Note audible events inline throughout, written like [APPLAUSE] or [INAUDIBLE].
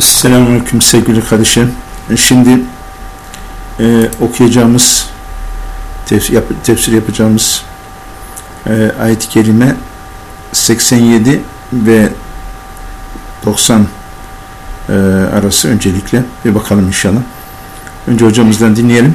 Selamünaleyküm sevgili kardeşim. Şimdi e, okuyacağımız, tefsir, yap, tefsir yapacağımız e, ayet-i kerime 87 ve 90 e, arası öncelikle bir bakalım inşallah. Önce hocamızdan dinleyelim.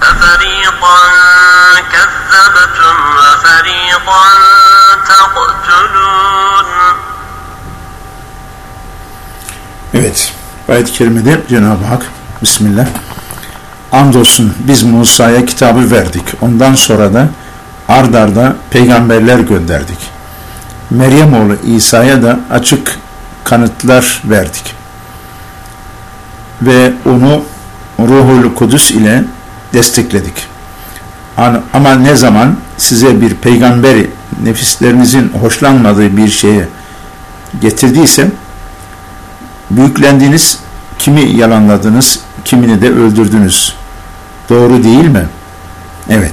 ففريقا كذبتم وفريقا تقتلون Evet, ayet-i kerimede Cenab-ı Hak Bismillah Andolsun biz Musa'ya kitabı verdik. Ondan sonra da ard arda peygamberler gönderdik. Meryem oğlu İsa'ya da açık kanıtlar verdik. Ve onu Ruhul Kudüs ile destekledik. Ama ne zaman size bir peygamberi nefislerinizin hoşlanmadığı bir şeye getirdiyse büyüklendiniz, kimi yalanladınız, kimini de öldürdünüz. Doğru değil mi? Evet.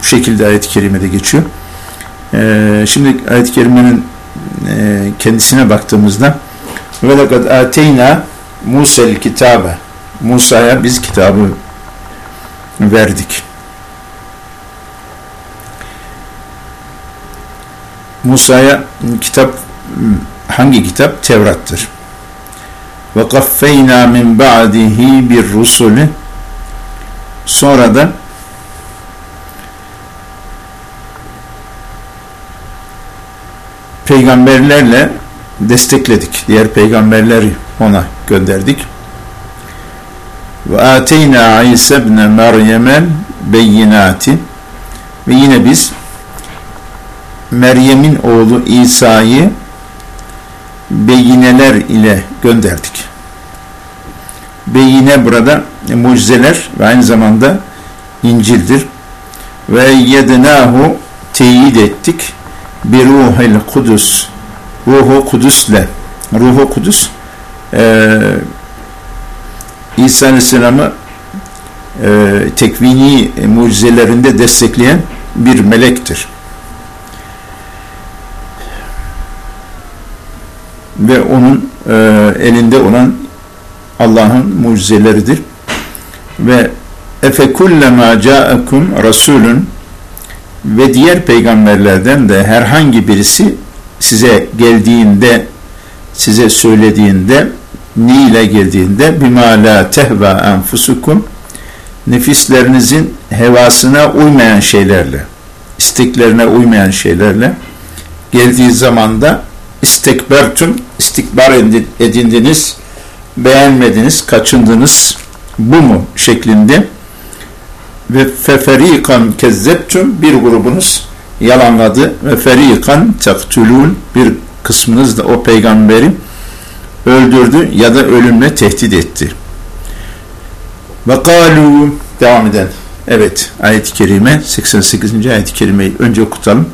Bu şekilde ayet-i kerimede geçiyor. Ee, şimdi ayet-i kerimenin e, kendisine baktığımızda lekad ateyna Musa'l kitabe Musa'ya biz kitabı verdik. Musa'ya kitap hangi kitap? Tevrat'tır. Ve kaffeyna min ba'dihi bir rusulü sonra da peygamberlerle destekledik. Diğer peygamberleri ona gönderdik. Ve ateyna İsa ibn Meryem'el beyinati ve yine biz Meryem'in oğlu İsa'yı beyineler ile gönderdik. Beyine burada mucizeler ve aynı zamanda İncil'dir. Ve yednahu teyit ettik bir ruhel kudüs ruhu kudüsle ruhu kudüs e, İsa Aleyhisselam'ı e, tekvini mucizelerinde destekleyen bir melektir. Ve onun e, elinde olan Allah'ın mucizeleridir. Ve efe kullema ca'akum rasulun ve diğer peygamberlerden de herhangi birisi size geldiğinde size söylediğinde ni ile geldiğinde bima la tehva enfusukum nefislerinizin hevasına uymayan şeylerle isteklerine uymayan şeylerle geldiği zamanda istekbertüm istikbar edindiniz beğenmediniz, kaçındınız bu mu şeklinde ve feferikan kezzeptüm bir grubunuz yalanladı ve ferikan tektulun bir kısmınız da o peygamberi öldürdü ya da ölümle tehdit etti. Ve kalu devam eden. Evet ayet-i kerime 88. ayet-i kerimeyi önce okutalım.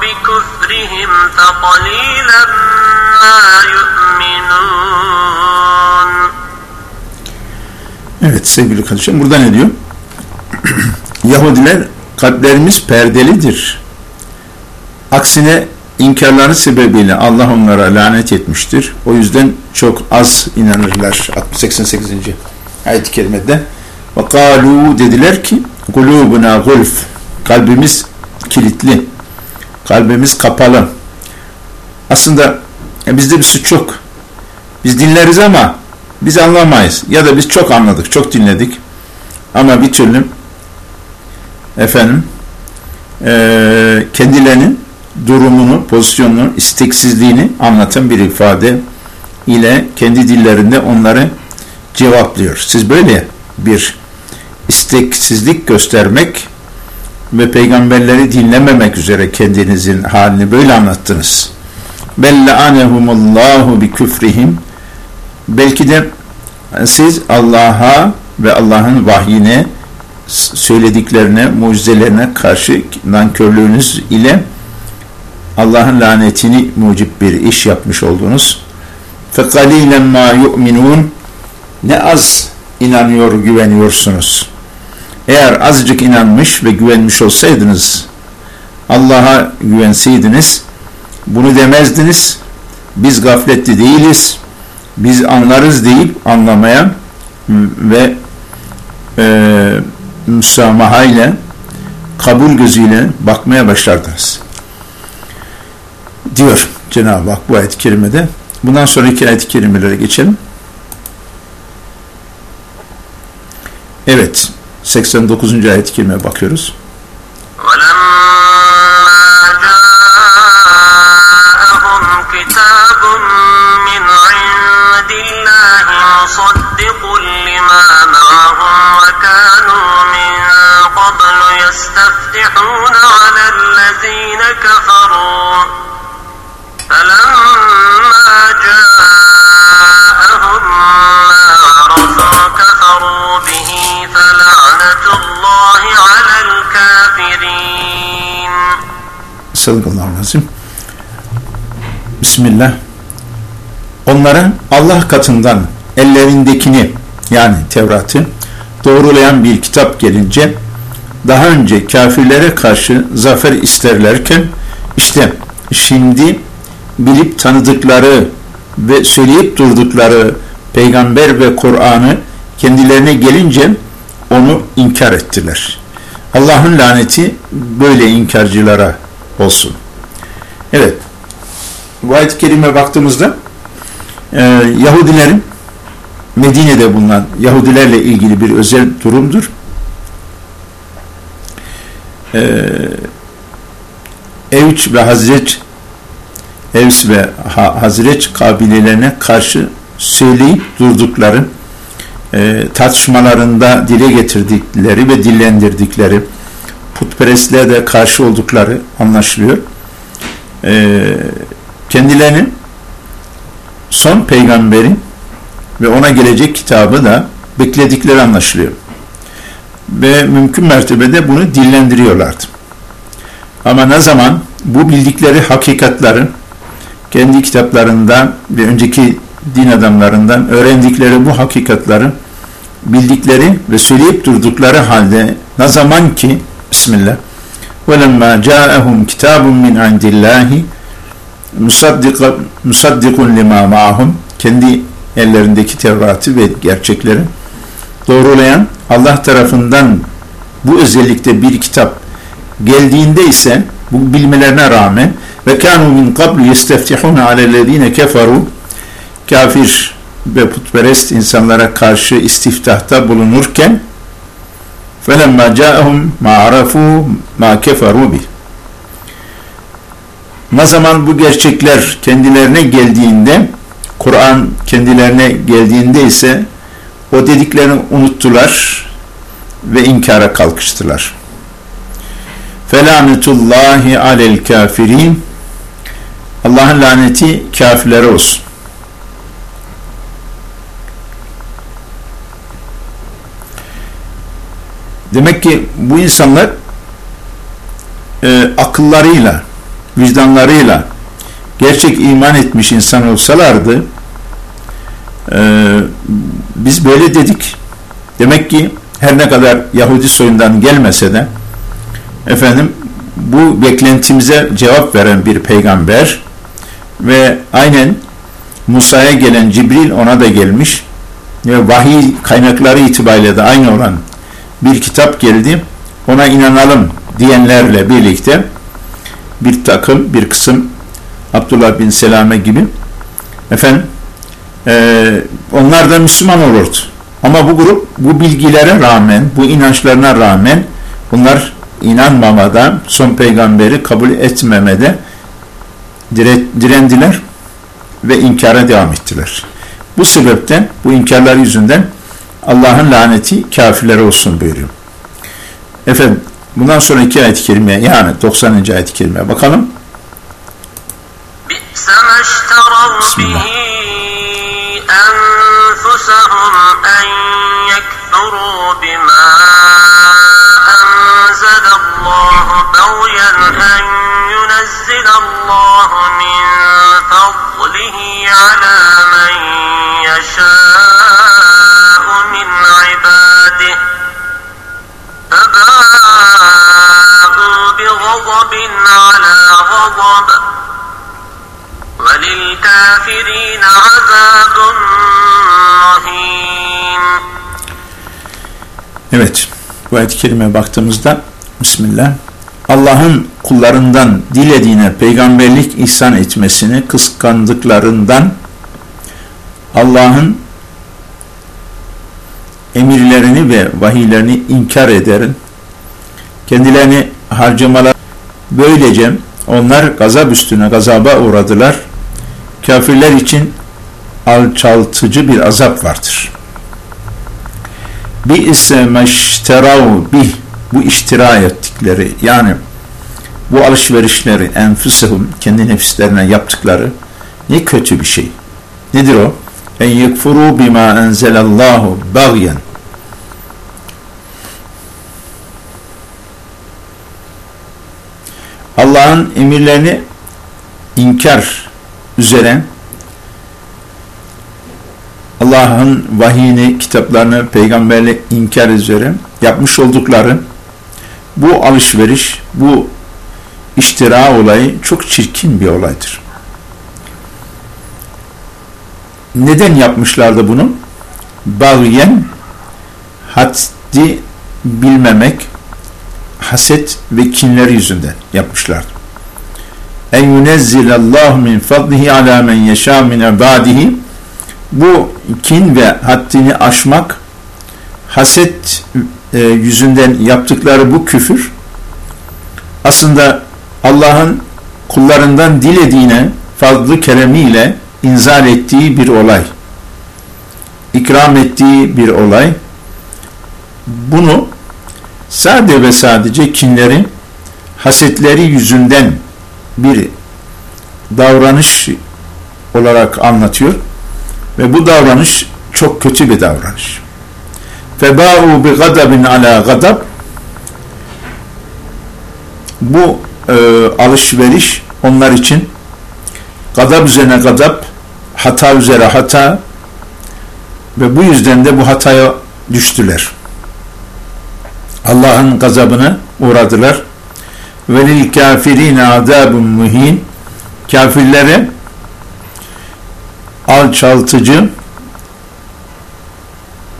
بكفرهم فقليلا ما يؤمنون Evet sevgili kardeşim burada ne diyor? [CLEARS THROAT] Yahudiler kalplerimiz perdelidir. Aksine inkarları sebebiyle Allah onlara lanet etmiştir. O yüzden çok az inanırlar. 88. ayet-i kerimede. Kalu dediler ki kulubuna gulf kalbimiz kilitli. Kalbimiz kapalı. Aslında e, bizde bir suç yok. Biz dinleriz ama biz anlamayız. Ya da biz çok anladık, çok dinledik. Ama bir türlü efendim e, kendilerini durumunu, pozisyonunu, isteksizliğini anlatan bir ifade ile kendi dillerinde onları cevaplıyor. Siz böyle bir isteksizlik göstermek ve peygamberleri dinlememek üzere kendinizin halini böyle anlattınız. Belle anehumullahu bi küfrihim belki de siz Allah'a ve Allah'ın vahyine söylediklerine, mucizelerine karşı nankörlüğünüz ile Allah'ın lanetini mucip bir iş yapmış oldunuz. فَقَلِيلًا مَا يُؤْمِنُونَ Ne az inanıyor, güveniyorsunuz. Eğer azıcık inanmış ve güvenmiş olsaydınız, Allah'a güvenseydiniz, bunu demezdiniz, biz gafletli değiliz, biz anlarız deyip anlamaya ve e, müsamaha ile kabul gözüyle bakmaya başlardınız. Diyor Cenab-ı Hak bu ayet-i kerimede. Bundan sonraki ayet-i kerimelere geçelim. Evet, 89. ayet-i kerimeye bakıyoruz. Estağfirullahalazim. Bismillah. Onların Allah katından ellerindekini yani Tevrat'ı doğrulayan bir kitap gelince daha önce kafirlere karşı zafer isterlerken işte şimdi bilip tanıdıkları ve söyleyip durdukları peygamber ve Kur'an'ı kendilerine gelince onu inkar ettiler. Allah'ın laneti böyle inkarcılara olsun. Evet. Bu ayet-i kerime baktığımızda e, Yahudilerin Medine'de bulunan Yahudilerle ilgili bir özel durumdur e, Evç ve Hazreç Evs ve Hazreç kabilelerine karşı söyleyip durdukları e, tartışmalarında dile getirdikleri ve dillendirdikleri putperestliğe de karşı oldukları anlaşılıyor. E, kendilerini son peygamberin ve ona gelecek kitabı da bekledikleri anlaşılıyor ve mümkün mertebede bunu dillendiriyorlardı. Ama ne zaman bu bildikleri hakikatları kendi kitaplarından ve önceki din adamlarından öğrendikleri bu hakikatları bildikleri ve söyleyip durdukları halde ne zaman ki Bismillah وَلَمَّا جَاءَهُمْ كِتَابٌ مِنْ عِنْدِ اللّٰهِ مُصَدِّقٌ لِمَا مَعَهُمْ kendi ellerindeki Tevrat'ı ve gerçekleri doğrulayan Allah tarafından bu özellikle bir kitap geldiğinde ise bu bilmelerine rağmen ve kanu min qablu yesteftihun alellezine keferu kafir ve putperest insanlara karşı istiftahta bulunurken felemma ca'ahum ma arafu ma keferu bi ne zaman bu gerçekler kendilerine geldiğinde Kur'an kendilerine geldiğinde ise o dediklerini unuttular ve inkara kalkıştılar. Felanetullahi alel kafirin Allah'ın laneti kafirlere olsun. Demek ki bu insanlar e, akıllarıyla, vicdanlarıyla gerçek iman etmiş insan olsalardı e, biz böyle dedik. Demek ki her ne kadar Yahudi soyundan gelmese de efendim bu beklentimize cevap veren bir peygamber ve aynen Musa'ya gelen Cibril ona da gelmiş ve vahiy kaynakları itibariyle de aynı olan bir kitap geldi. Ona inanalım diyenlerle birlikte bir takım, bir kısım Abdullah bin Selame gibi efendim e, onlar da Müslüman olurdu. Ama bu grup bu bilgilere rağmen, bu inançlarına rağmen bunlar inanmamada, son peygamberi kabul etmemede dire, direndiler ve inkara devam ettiler. Bu sebepten, bu inkarlar yüzünden Allah'ın laneti kafirlere olsun buyuruyor. Efendim, bundan sonraki ayet-i kerime yani 90. ayet-i kerime bakalım. بئس ما اشتروا بسم Evet, bu ayet-i kerimeye baktığımızda Bismillah Allah'ın kullarından dilediğine peygamberlik ihsan etmesini kıskandıklarından Allah'ın emirlerini ve vahiylerini inkar ederin. Kendilerini harcamalar böylece onlar gazap üstüne gazaba uğradılar. Kafirler için alçaltıcı bir azap vardır. Bi ise meşterav bih bu iştira ettikleri yani bu alışverişleri enfüsehum kendi nefislerine yaptıkları ne kötü bir şey. Nedir o? En yekfuru bima enzelallahu bagyen Allah'ın emirlerini inkar üzere Allah'ın vahiyini, kitaplarını, peygamberle inkar üzere yapmış oldukları bu alışveriş, bu iştira olayı çok çirkin bir olaydır. Neden yapmışlardı bunu? Bağyen, haddi bilmemek, haset ve kinleri yüzünden yapmışlardı. En yunezzilallahu min fadlihi ala men yeşâ min ibadihi bu kin ve haddini aşmak haset e, yüzünden yaptıkları bu küfür aslında Allah'ın kullarından dilediğine fazlı keremiyle inzal ettiği bir olay. ikram ettiği bir olay. Bunu sade ve sadece kinleri, hasetleri yüzünden bir davranış olarak anlatıyor. Ve bu davranış çok kötü bir davranış. Febâ'u bi gadabin ala gadab bu e, alışveriş onlar için gadab üzerine gadab, hata üzere hata ve bu yüzden de bu hataya düştüler. Allah'ın gazabına uğradılar. Ve lil kafirine azabun muhin kafirlere alçaltıcı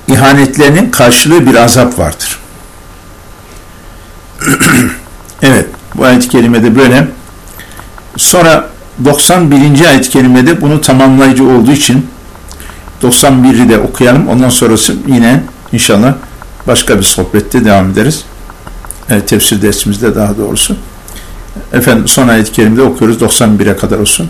ihanetlerinin karşılığı bir azap vardır. [CLEARS THROAT] evet, bu ayet-i kerimede böyle. Sonra 91. ayet-i kerimede bunu tamamlayıcı olduğu için 91'i de okuyalım. Ondan sonrası yine inşallah başka bir sohbette devam ederiz. Evet, tefsir dersimizde daha doğrusu. Efendim son ayet-i kerimede okuyoruz. 91'e kadar olsun.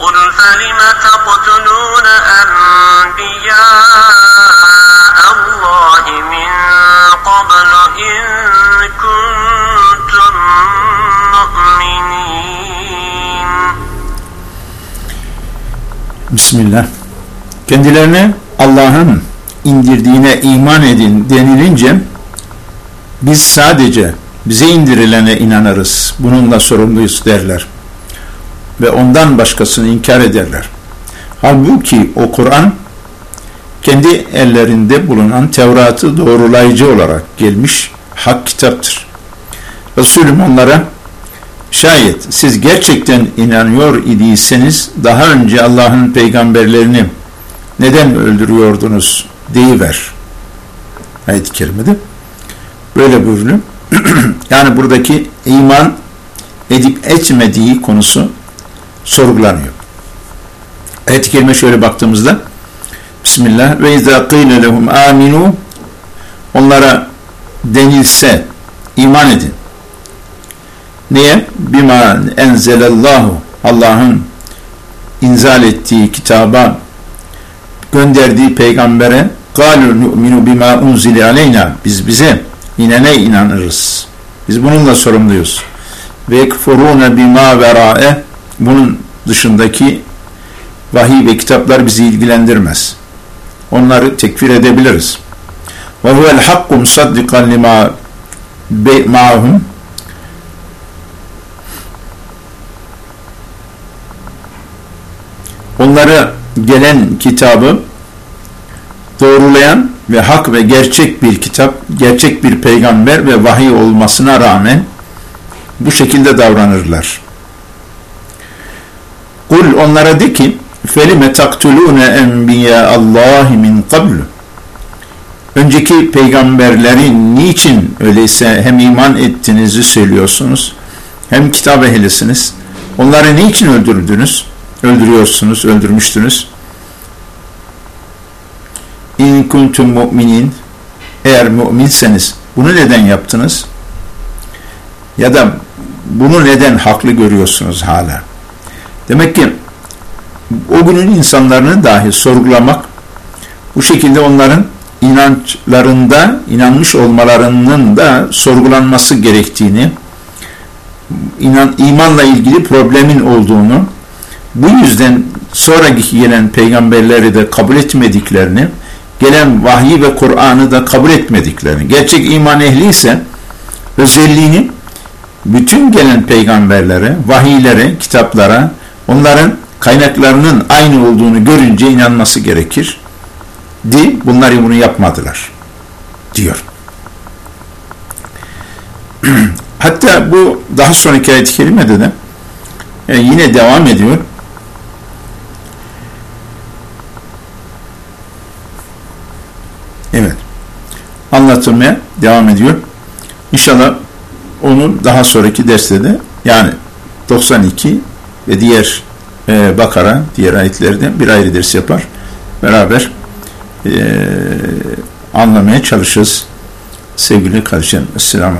قل فلم تقتلون أنبياء الله من قبل إن كنتم مؤمنين Bismillah. Kendilerine Allah'ın indirdiğine iman edin denilince biz sadece bize indirilene inanırız. Bununla sorumluyuz derler. Ve ondan başkasını inkar ederler. Halbuki o Kur'an kendi ellerinde bulunan Tevrat'ı doğrulayıcı olarak gelmiş hak kitaptır. Resulüm onlara Şayet siz gerçekten inanıyor idiyseniz daha önce Allah'ın peygamberlerini neden öldürüyordunuz deyiver. Ayet-i kerimede. Böyle buyuruyor. [CLEARS THROAT] yani buradaki iman edip etmediği konusu sorgulanıyor. Ayet-i Kerime şöyle baktığımızda Bismillah ve izâ qîle lehum âminû onlara denilse iman edin. Niye? Bima enzelallahu Allah'ın inzal ettiği kitaba gönderdiği peygambere galu nu'minu bima unzile aleyna biz bize yine ne inanırız? Biz bununla sorumluyuz. Ve kfurûne bima verâe bunun dışındaki vahiy ve kitaplar bizi ilgilendirmez. Onları tekfir edebiliriz. Ve huvel hakku musaddikan lima ma'hum onlara gelen kitabı doğrulayan ve hak ve gerçek bir kitap, gerçek bir peygamber ve vahiy olmasına rağmen bu şekilde davranırlar. Kul onlara de ki felime taktulune enbiya Allahi min qablu önceki peygamberleri niçin öyleyse hem iman ettiğinizi söylüyorsunuz hem kitap ehlisiniz? Onları niçin öldürdünüz? Öldürüyorsunuz öldürmüştünüz. İn kuntum mu'minin. Eğer müminseniz bunu neden yaptınız? Ya da bunu neden haklı görüyorsunuz hala demek ki o günün insanlarını dahi sorgulamak, bu şekilde onların inançlarında, inanmış olmalarının da sorgulanması gerektiğini, inan, imanla ilgili problemin olduğunu, bu yüzden sonraki gelen peygamberleri de kabul etmediklerini, gelen vahiy ve Kur'an'ı da kabul etmediklerini, gerçek iman ehli ise özelliğini bütün gelen peygamberlere, vahiylere, kitaplara, onların kaynaklarının aynı olduğunu görünce inanması gerekir. Di, bunlar bunu yapmadılar. Diyor. [CLEARS THROAT] Hatta bu daha sonraki ayet-i kerimede de yani yine devam ediyor. Evet. Anlatılmaya devam ediyor. İnşallah onu daha sonraki derste de yani 92 ve diğer e, Bakara, diğer ayetlerden bir ayrı ders yapar. Beraber e, anlamaya çalışırız. Sevgili kardeşlerim, Esselamu.